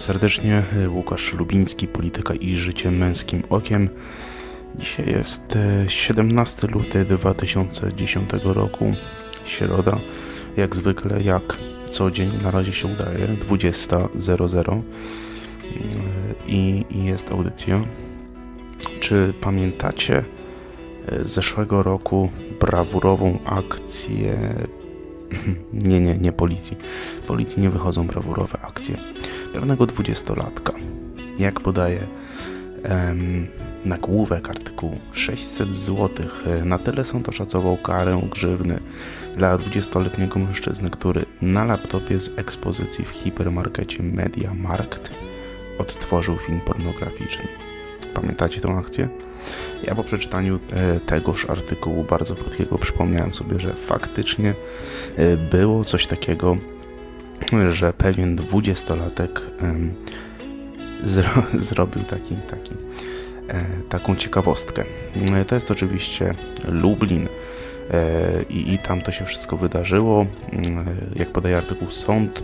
Serdecznie, Łukasz Lubiński, Polityka i Życie Męskim Okiem. Dzisiaj jest 17 e, luty 2010 roku, środa, jak zwykle, jak co dzień, na razie się udaje, 20.00 e, i, i jest audycja. Czy pamiętacie e, zeszłego roku brawurową akcję nie, nie, nie policji. Policji nie wychodzą brawurowe akcje. Pewnego dwudziestolatka, jak podaje em, nagłówek artykułu 600 zł. Na tyle są to szacował karę grzywny dla 20-letniego mężczyzny, który na laptopie z ekspozycji w hipermarkecie Media Markt odtworzył film pornograficzny. Pamiętacie tę akcję? Ja po przeczytaniu e, tegoż artykułu bardzo krótkiego przypomniałem sobie, że faktycznie e, było coś takiego, że pewien dwudziestolatek zro zrobił taki, taki, e, taką ciekawostkę. To jest oczywiście Lublin i, i tam to się wszystko wydarzyło. Jak podaje artykuł, sąd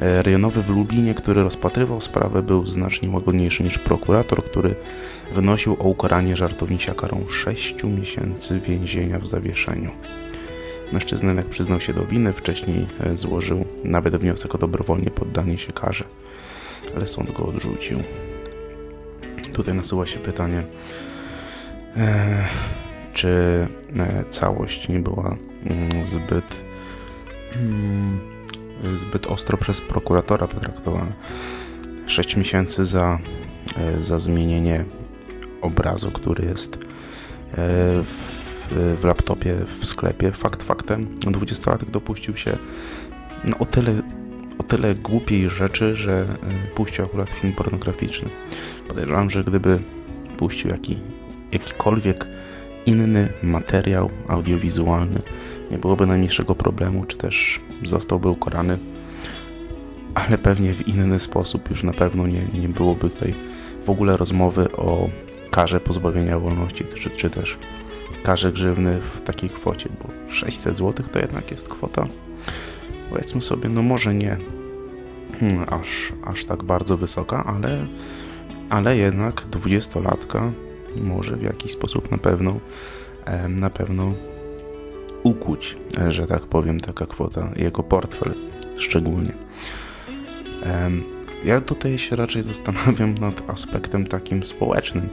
E, rejonowy w Lublinie, który rozpatrywał sprawę, był znacznie łagodniejszy niż prokurator, który wynosił o ukaranie żartownisia karą 6 miesięcy więzienia w zawieszeniu. Mężczyzna jednak przyznał się do winy, wcześniej e, złożył nawet wniosek o dobrowolnie poddanie się karze, ale sąd go odrzucił. Tutaj nasuwa się pytanie, e, czy e, całość nie była mm, zbyt mm, zbyt ostro przez prokuratora potraktowane. 6 miesięcy za, za zmienienie obrazu, który jest w, w laptopie w sklepie. Fakt faktem, 20-latek dopuścił się no, o tyle o tyle głupiej rzeczy, że e, puścił akurat film pornograficzny. Podejrzewam, że gdyby puścił jaki, jakikolwiek inny materiał audiowizualny, nie byłoby najmniejszego problemu, czy też zostałby ukarany, ale pewnie w inny sposób. Już na pewno nie, nie byłoby tutaj w ogóle rozmowy o karze pozbawienia wolności, czy, czy też karze grzywny w takiej kwocie, bo 600 zł to jednak jest kwota, powiedzmy sobie, no może nie hmm, aż, aż tak bardzo wysoka, ale, ale jednak 20-latka może w jakiś sposób na pewno na pewno ukuć, e, że tak powiem, taka kwota, jego portfel szczególnie. Ja tutaj się raczej zastanawiam nad aspektem takim społecznym,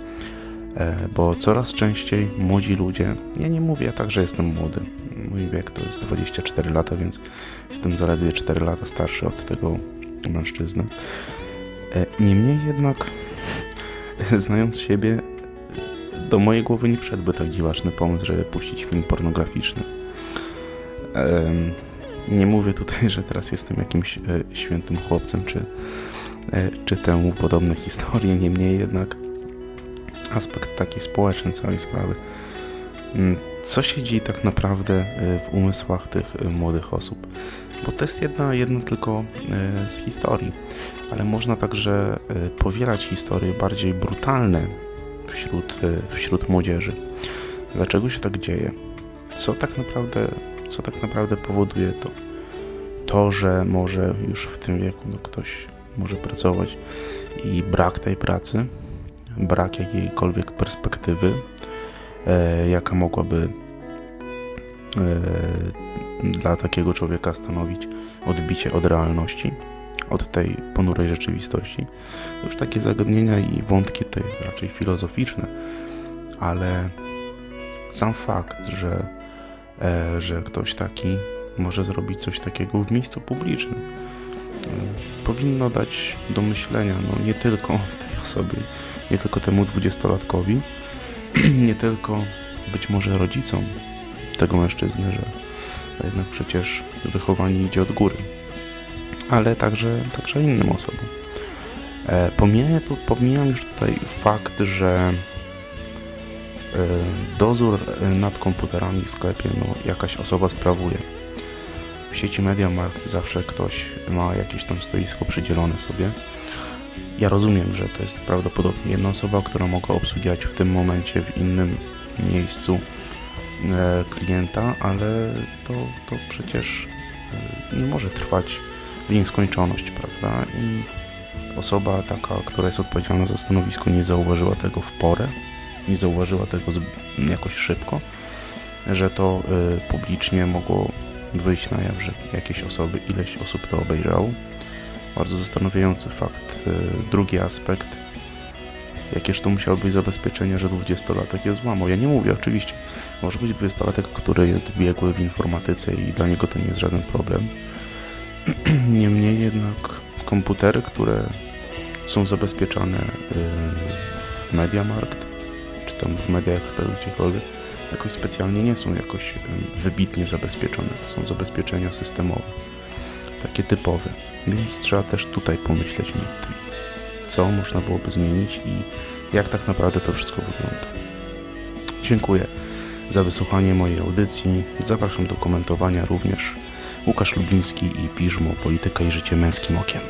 bo coraz częściej młodzi ludzie, ja nie mówię tak, że jestem młody, mój wiek to jest 24 lata, więc jestem zaledwie 4 lata starszy od tego mężczyzny. E, niemniej jednak, znając siebie, do mojej głowy nie wszedłby tak dziwaczny pomysł, żeby puścić film pornograficzny. Nie mówię tutaj, że teraz jestem jakimś e, świętym chłopcem, czy, e, czy temu podobne historie, niemniej jednak aspekt taki społeczny całej sprawy. Mm, co się dzieje tak naprawdę e, w umysłach tych młodych osób? Bo to jest jedna, jedna tylko z historii, ale można także powielać historie bardziej brutalne wśród, wśród młodzieży. Dlaczego się tak dzieje? Co tak naprawdę co tak naprawdę powoduje to, to że może już w tym wieku no, ktoś może pracować i brak tej pracy, brak jakiejkolwiek perspektywy, e, jaka mogłaby e, dla takiego człowieka stanowić odbicie od realności, od tej ponurej rzeczywistości. Już takie zagadnienia i wątki tutaj raczej filozoficzne, ale sam fakt, że E, że ktoś taki może zrobić coś takiego w miejscu publicznym. E, powinno dać do myślenia no, nie tylko osobie, nie tylko temu dwudziestolatkowi, nie tylko być może rodzicom tego mężczyzny, że jednak przecież wychowanie idzie od góry, ale także, także innym osobom. E, pomijam, pomijam już tutaj fakt, że E, dozór e, nad komputerami w sklepie no, jakaś osoba sprawuje. W sieci MediaMarkt zawsze ktoś ma jakieś tam stoisko przydzielone sobie. Ja rozumiem, że to jest prawdopodobnie jedna osoba, która mogła obsługiwać w tym momencie w innym miejscu e, klienta, ale to, to przecież nie może trwać w nieskończoność, prawda? I osoba taka, która jest odpowiedzialna za stanowisko, nie zauważyła tego w porę, nie zauważyła tego jakoś szybko, że to y, publicznie mogło wyjść na jaw, że jakieś osoby, ileś osób to obejrzało. Bardzo zastanawiający fakt. Y, drugi aspekt, jakież to musiało być zabezpieczenie, że 20-latek jest złamał. Ja nie mówię, oczywiście, może być 20-latek, który jest biegły w informatyce i dla niego to nie jest żaden problem. Niemniej jednak komputery, które są zabezpieczane y, w MediaMarkt, czy tam w Media Expert, gdziekolwiek, jakoś specjalnie nie są jakoś wybitnie zabezpieczone. To są zabezpieczenia systemowe, takie typowe. Więc trzeba też tutaj pomyśleć nad tym, co można byłoby zmienić i jak tak naprawdę to wszystko wygląda. Dziękuję za wysłuchanie mojej audycji. Zapraszam do komentowania również Łukasz Lubiński i Piżmo Polityka i Życie Męskim Okiem.